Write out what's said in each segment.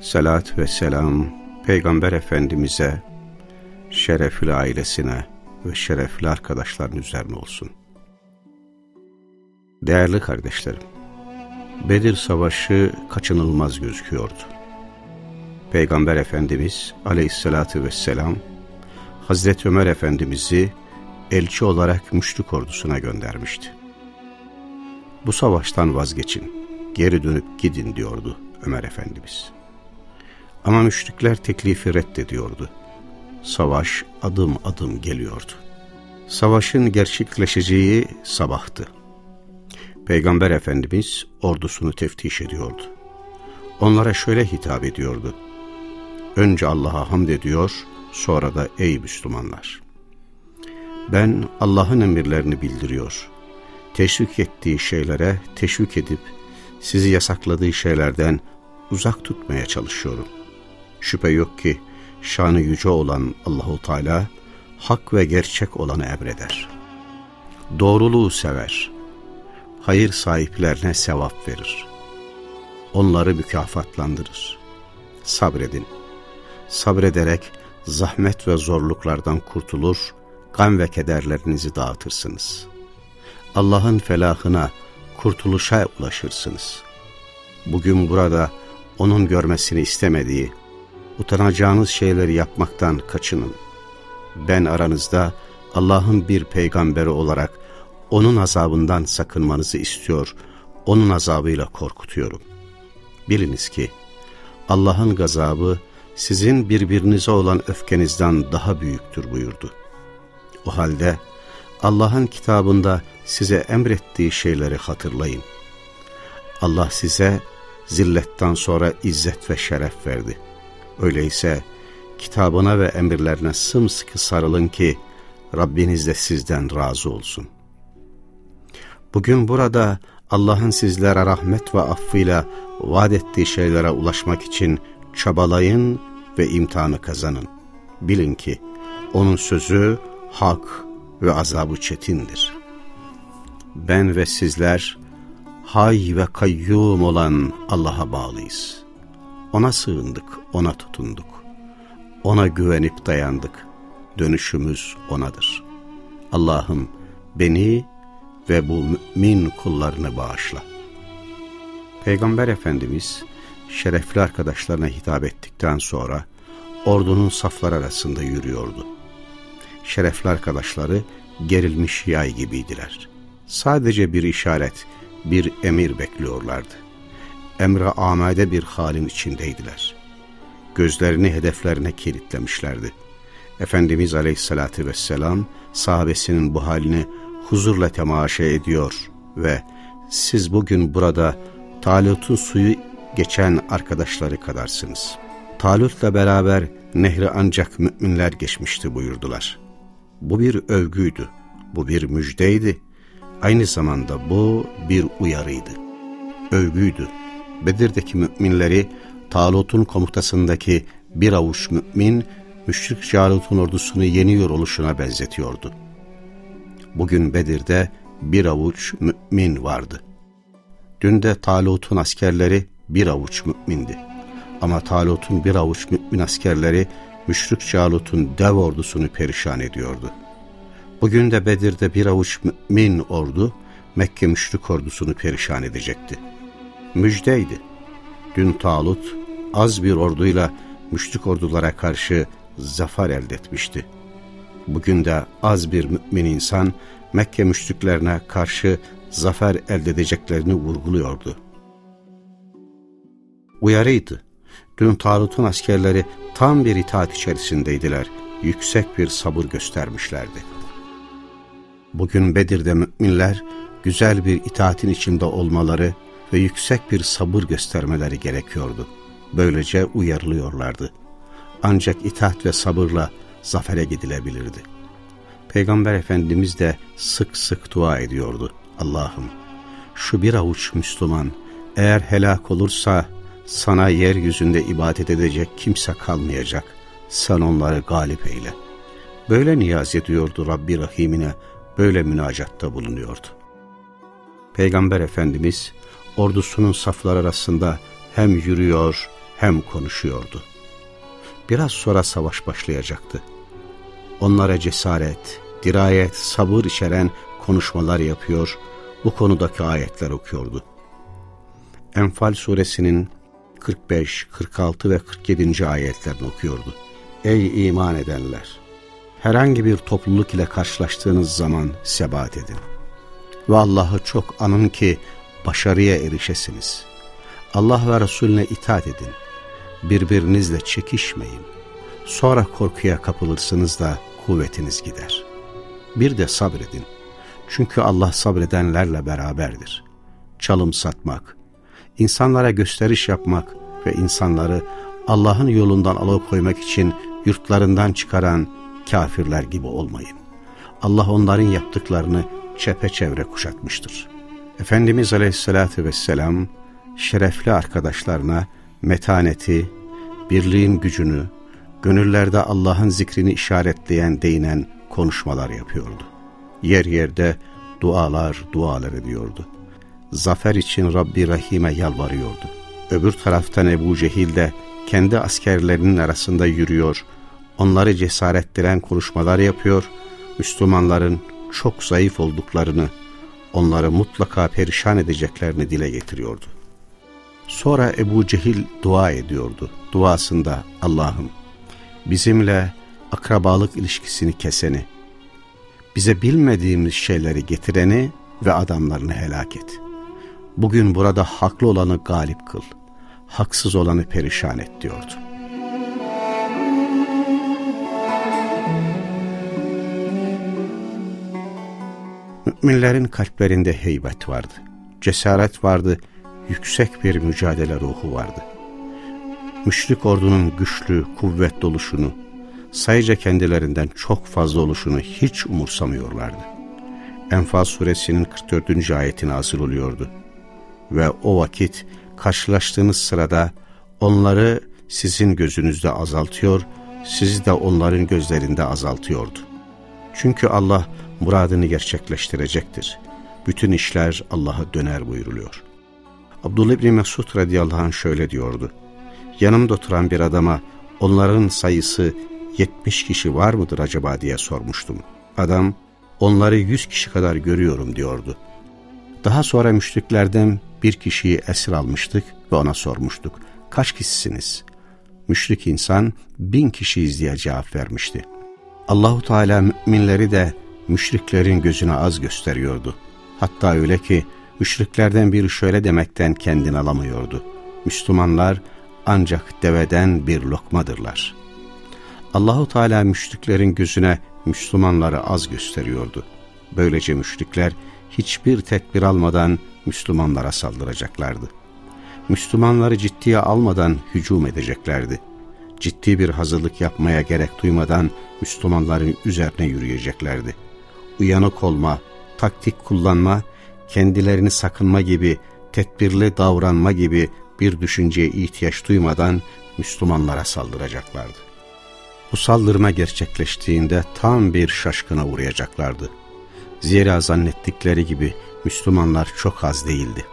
Salat ve selam Peygamber Efendimiz'e, şerefli ailesine ve şerefli arkadaşların üzerine olsun. Değerli kardeşlerim, Bedir Savaşı kaçınılmaz gözüküyordu. Peygamber Efendimiz aleyhissalatü vesselam, Hazreti Ömer Efendimiz'i elçi olarak müşrik ordusuna göndermişti. Bu savaştan vazgeçin, geri dönüp gidin diyordu Ömer Efendimiz. Ama müşrikler teklifi reddediyordu. Savaş adım adım geliyordu. Savaşın gerçekleşeceği sabahtı. Peygamber Efendimiz ordusunu teftiş ediyordu. Onlara şöyle hitap ediyordu. Önce Allah'a hamd ediyor, sonra da ey Müslümanlar. Ben Allah'ın emirlerini bildiriyor, teşvik ettiği şeylere teşvik edip sizi yasakladığı şeylerden uzak tutmaya çalışıyorum. Şüphe yok ki şanı yüce olan Allahu Teala hak ve gerçek olanı emreder. Doğruluğu sever. Hayır sahiplerine sevap verir. Onları mükafatlandırır. Sabredin. Sabrederek zahmet ve zorluklardan kurtulur, gam ve kederlerinizi dağıtırsınız. Allah'ın felahına, kurtuluşa ulaşırsınız. Bugün burada onun görmesini istemediği, utanacağınız şeyleri yapmaktan kaçının. Ben aranızda Allah'ın bir peygamberi olarak onun azabından sakınmanızı istiyor, onun azabıyla korkutuyorum. Biliniz ki Allah'ın gazabı sizin birbirinize olan öfkenizden daha büyüktür buyurdu. O halde Allah'ın kitabında size emrettiği şeyleri hatırlayın. Allah size zilletten sonra izzet ve şeref verdi. Öyleyse kitabına ve emirlerine sımsıkı sarılın ki Rabbiniz de sizden razı olsun. Bugün burada Allah'ın sizlere rahmet ve affıyla vaat ettiği şeylere ulaşmak için çabalayın ve imtihanı kazanın. Bilin ki onun sözü hak ve azabı çetindir. Ben ve sizler hay ve kayyum olan Allah'a bağlıyız. Ona sığındık, ona tutunduk. Ona güvenip dayandık. Dönüşümüz O'nadır. Allah'ım beni ve bu mümin kullarını bağışla. Peygamber Efendimiz şerefli arkadaşlarına hitap ettikten sonra ordunun saflar arasında yürüyordu. Şerefli arkadaşları gerilmiş yay gibiydiler. Sadece bir işaret, bir emir bekliyorlardı. Emre amade bir halin içindeydiler. Gözlerini hedeflerine kilitlemişlerdi. Efendimiz Aleyhisselatü Vesselam sahabesinin bu halini huzurla temaşa ediyor ve siz bugün burada Talut'un suyu geçen arkadaşları kadarsınız. Talut'la beraber nehri ancak müminler geçmişti buyurdular. Bu bir övgüydü, bu bir müjdeydi. Aynı zamanda bu bir uyarıydı. Övgüydü. Bedir'deki müminleri Talut'un komutasındaki bir avuç mümin, müşrik Calut'un ordusunu yeniyor oluşuna benzetiyordu. Bugün Bedir'de bir avuç mümin vardı. Dün de Talut'un askerleri bir avuç mümindi. Ama Talut'un bir avuç mümin askerleri müşrik Calut'un dev ordusunu perişan ediyordu. Bugün de Bedir'de bir avuç mümin ordu Mekke müşrik ordusunu perişan edecekti. Müjdeydi. Dün Talut az bir orduyla müşrik ordulara karşı zafer elde etmişti. Bugün de az bir mümin insan Mekke müşriklerine karşı zafer elde edeceklerini vurguluyordu. Uyarıydı. Dün Talut'un askerleri tam bir itaat içerisindeydiler. Yüksek bir sabır göstermişlerdi. Bugün Bedir'de müminler güzel bir itaatin içinde olmaları ve yüksek bir sabır göstermeleri gerekiyordu. Böylece uyarılıyorlardı. Ancak itaat ve sabırla zafere gidilebilirdi. Peygamber Efendimiz de sık sık dua ediyordu. Allah'ım şu bir avuç Müslüman eğer helak olursa sana yeryüzünde ibadet edecek kimse kalmayacak. Sen onları galip eyle. Böyle niyaz ediyordu Rabbi Rahim'ine, böyle münacatta bulunuyordu. Peygamber Efendimiz ordusunun saflar arasında hem yürüyor hem konuşuyordu. Biraz sonra savaş başlayacaktı. Onlara cesaret, dirayet, sabır içeren konuşmalar yapıyor, bu konudaki ayetler okuyordu. Enfal suresinin 45, 46 ve 47. ayetlerini okuyordu. Ey iman edenler! Herhangi bir topluluk ile karşılaştığınız zaman sebat edin. Ve Allah'ı çok anın ki başarıya erişesiniz. Allah ve Resulüne itaat edin. Birbirinizle çekişmeyin. Sonra korkuya kapılırsınız da kuvvetiniz gider. Bir de sabredin. Çünkü Allah sabredenlerle beraberdir. Çalım satmak, insanlara gösteriş yapmak ve insanları Allah'ın yolundan alıkoymak için yurtlarından çıkaran kafirler gibi olmayın. Allah onların yaptıklarını çepeçevre kuşatmıştır. Efendimiz Aleyhisselatü Vesselam şerefli arkadaşlarına metaneti, birliğin gücünü, gönüllerde Allah'ın zikrini işaretleyen, değinen konuşmalar yapıyordu. Yer yerde dualar, dualar ediyordu. Zafer için Rabbi Rahim'e yalvarıyordu. Öbür taraftan Ebu Cehil de kendi askerlerinin arasında yürüyor, onları cesarettiren konuşmalar yapıyor, Müslümanların çok zayıf olduklarını, onları mutlaka perişan edeceklerini dile getiriyordu. Sonra Ebu Cehil dua ediyordu. Duasında Allah'ım bizimle akrabalık ilişkisini keseni, bize bilmediğimiz şeyleri getireni ve adamlarını helak et. Bugün burada haklı olanı galip kıl, haksız olanı perişan et diyordu. Müminlerin kalplerinde heybet vardı, cesaret vardı, yüksek bir mücadele ruhu vardı. Müşrik ordunun güçlü, kuvvet doluşunu, sayıca kendilerinden çok fazla oluşunu hiç umursamıyorlardı. Enfal suresinin 44. ayeti nazil oluyordu. Ve o vakit karşılaştığınız sırada onları sizin gözünüzde azaltıyor, sizi de onların gözlerinde azaltıyordu. Çünkü Allah muradını gerçekleştirecektir. Bütün işler Allah'a döner buyuruluyor. Abdullah İbni Mesud radıyallahu anh şöyle diyordu. Yanımda oturan bir adama onların sayısı 70 kişi var mıdır acaba diye sormuştum. Adam onları 100 kişi kadar görüyorum diyordu. Daha sonra müşriklerden bir kişiyi esir almıştık ve ona sormuştuk. Kaç kişisiniz? Müşrik insan bin kişiyiz diye cevap vermişti. Allahu Teala müminleri de müşriklerin gözüne az gösteriyordu. Hatta öyle ki müşriklerden biri şöyle demekten kendini alamıyordu. Müslümanlar ancak deveden bir lokmadırlar. Allahu Teala müşriklerin gözüne Müslümanları az gösteriyordu. Böylece müşrikler hiçbir tedbir almadan Müslümanlara saldıracaklardı. Müslümanları ciddiye almadan hücum edeceklerdi. Ciddi bir hazırlık yapmaya gerek duymadan Müslümanların üzerine yürüyeceklerdi. Uyanık olma, taktik kullanma, kendilerini sakınma gibi, tedbirli davranma gibi bir düşünceye ihtiyaç duymadan Müslümanlara saldıracaklardı. Bu saldırma gerçekleştiğinde tam bir şaşkına uğrayacaklardı. Zira zannettikleri gibi Müslümanlar çok az değildi.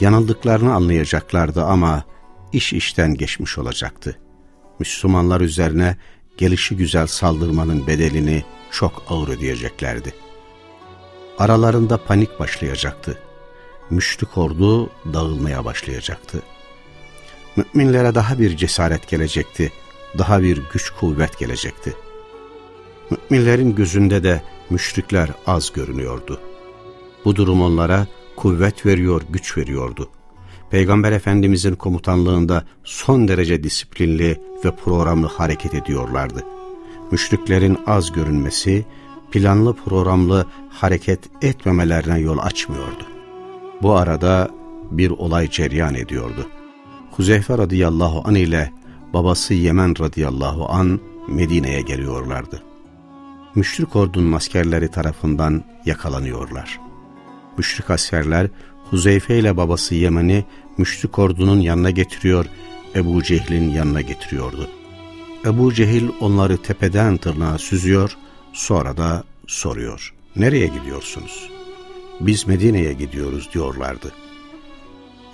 Yanıldıklarını anlayacaklardı ama iş işten geçmiş olacaktı. Müslümanlar üzerine gelişi güzel saldırmanın bedelini çok ağır ödeyeceklerdi. Aralarında panik başlayacaktı. Müşrik ordu dağılmaya başlayacaktı. Müminlere daha bir cesaret gelecekti, daha bir güç kuvvet gelecekti. Müminlerin gözünde de müşrikler az görünüyordu. Bu durum onlara kuvvet veriyor, güç veriyordu. Peygamber Efendimizin komutanlığında son derece disiplinli ve programlı hareket ediyorlardı. Müşriklerin az görünmesi, planlı programlı hareket etmemelerine yol açmıyordu. Bu arada bir olay ceryan ediyordu. Huzeyfe radıyallahu an ile babası Yemen radıyallahu an Medine'ye geliyorlardı. Müşrik ordunun askerleri tarafından yakalanıyorlar. Müşrik askerler Huzeyfe ile babası Yemen'i müşrik ordunun yanına getiriyor, Ebu Cehil'in yanına getiriyordu. Ebu Cehil onları tepeden tırnağa süzüyor, sonra da soruyor. Nereye gidiyorsunuz? Biz Medine'ye gidiyoruz diyorlardı.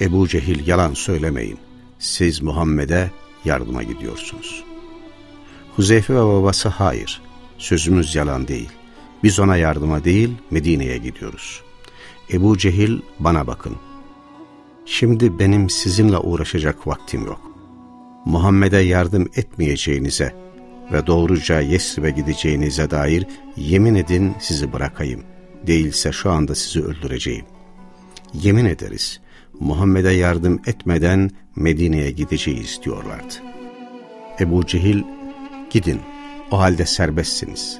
Ebu Cehil yalan söylemeyin. Siz Muhammed'e yardıma gidiyorsunuz. Huzeyfe ve babası hayır. Sözümüz yalan değil. Biz ona yardıma değil Medine'ye gidiyoruz. Ebu Cehil bana bakın. Şimdi benim sizinle uğraşacak vaktim yok. Muhammed'e yardım etmeyeceğinize ve doğruca Yesrib'e gideceğinize dair yemin edin sizi bırakayım. Değilse şu anda sizi öldüreceğim. Yemin ederiz. Muhammed'e yardım etmeden Medine'ye gideceğiz diyorlardı. Ebu Cehil, gidin, o halde serbestsiniz.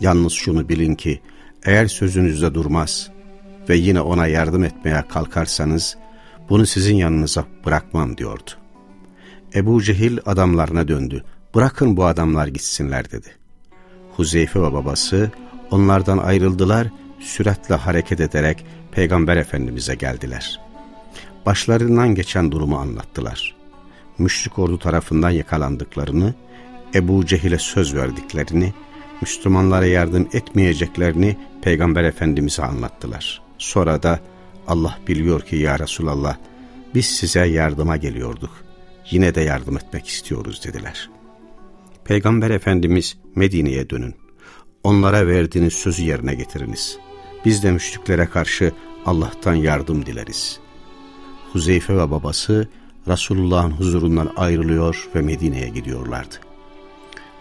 Yalnız şunu bilin ki, eğer sözünüzde durmaz ve yine ona yardım etmeye kalkarsanız, bunu sizin yanınıza bırakmam diyordu. Ebu Cehil adamlarına döndü. Bırakın bu adamlar gitsinler dedi. Huzeyfe ve babası onlardan ayrıldılar, süratle hareket ederek Peygamber Efendimiz'e geldiler. Başlarından geçen durumu anlattılar. Müşrik ordu tarafından yakalandıklarını, Ebu Cehil'e söz verdiklerini, Müslümanlara yardım etmeyeceklerini Peygamber Efendimiz'e anlattılar. Sonra da Allah biliyor ki ya Resulallah biz size yardıma geliyorduk. Yine de yardım etmek istiyoruz dediler. Peygamber Efendimiz Medine'ye dönün. Onlara verdiğiniz sözü yerine getiriniz. Biz de müşriklere karşı Allah'tan yardım dileriz. Huzeyfe ve babası Resulullah'ın huzurundan ayrılıyor ve Medine'ye gidiyorlardı.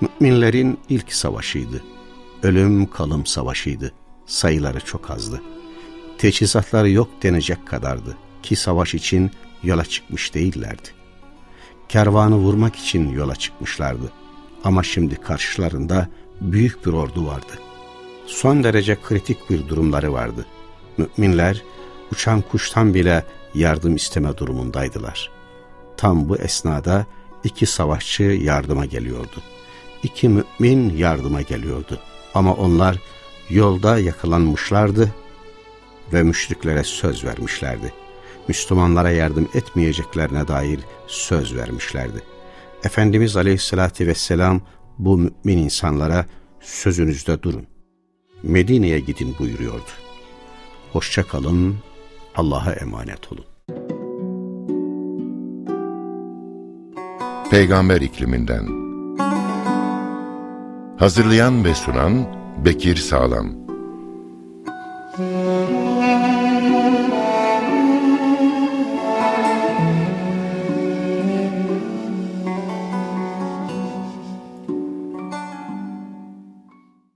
Müminlerin ilk savaşıydı. Ölüm kalım savaşıydı. Sayıları çok azdı. Teçhizatları yok denecek kadardı ki savaş için yola çıkmış değillerdi. Kervanı vurmak için yola çıkmışlardı. Ama şimdi karşılarında büyük bir ordu vardı. Son derece kritik bir durumları vardı. Müminler uçan kuştan bile yardım isteme durumundaydılar. Tam bu esnada iki savaşçı yardıma geliyordu. İki mümin yardıma geliyordu. Ama onlar yolda yakalanmışlardı ve müşriklere söz vermişlerdi. Müslümanlara yardım etmeyeceklerine dair söz vermişlerdi. Efendimiz Aleyhisselatü Vesselam bu mümin insanlara sözünüzde durun. Medine'ye gidin buyuruyordu. Hoşça kalın, Allah'a emanet olun. Peygamber ikliminden Hazırlayan ve sunan Bekir Sağlam